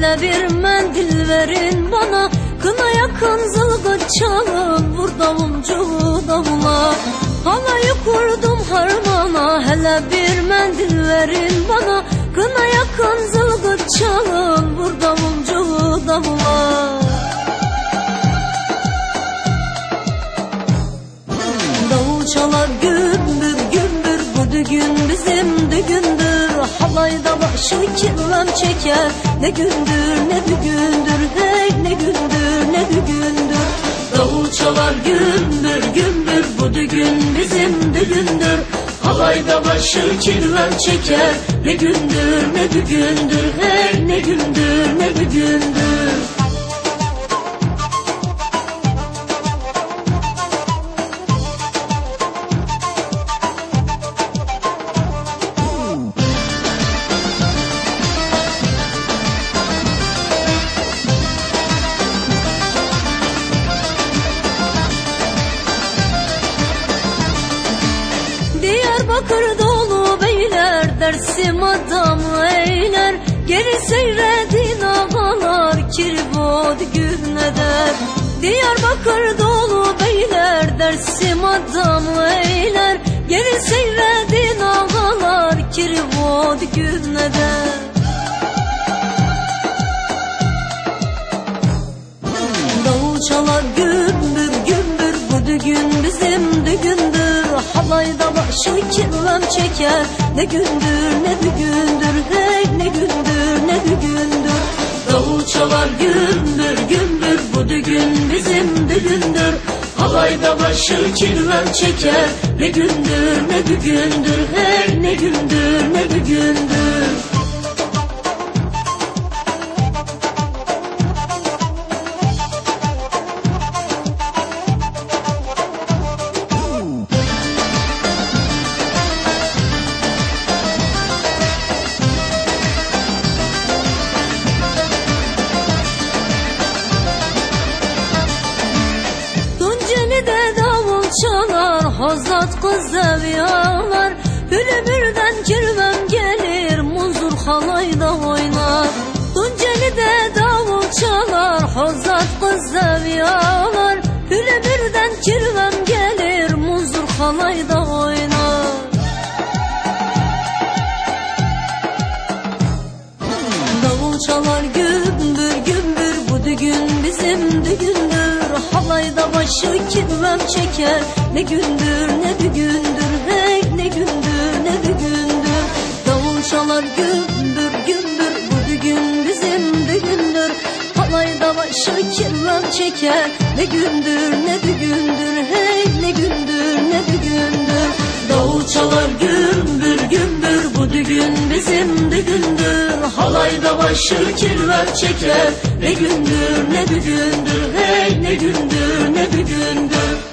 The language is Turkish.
Hele bir mendil verin bana. Kına yakın zılgıt çalın Vur davulcu davula. Halayı kurdum harmana Hele bir mendil verin bana. Kına yakın zılgıt çalın Vur davulcu davula. Davul çalar gümbür gümbür Bu düğün bizim düğündür Halayda başı kirvem çeker. Ne gündür ne düğündür Hey ne gündür ne düğündür Davul çalar gümbür gümbür Bu düğün bizim düğündür. Halayda başı kirvem çeker. Ne gündür ne düğündür Hey ne gündür ne düğündür Diyarbakır dolu beyler Dersim adamı eyler. Geri seyredin ağalar Kirbod gün eder Diyarbakır dolu beyler Dersim adamı eyler. Geri seyredin ağalar Kirbod gün eder Davul çalar gümbür gümbür Bu düğün bizim düğündür Halayda başı kirvem çeker. Ne gündür ne düğündür Hey ne gündür ne düğündür Davul çalar gümbür gümbür Bu düğün bizim düğündür. Halayda başı kirvem çeker. Ne gündür ne düğündür Hey ne gündür ne düğündür Hozat kız Başı kirvem çeker? Ne gündür ne düğündür Hey ne gündür ne düğündür Davul çalar gümbür gümbür Bu düğün bizim düğündür. Halayda başı kirvem çeker? Ne gündür ne düğündür Hey ne gündür ne düğündür Davul çalar Halayda başı kirver çeker. Ne gündür ne düğündür Hey ne gündür ne düğündür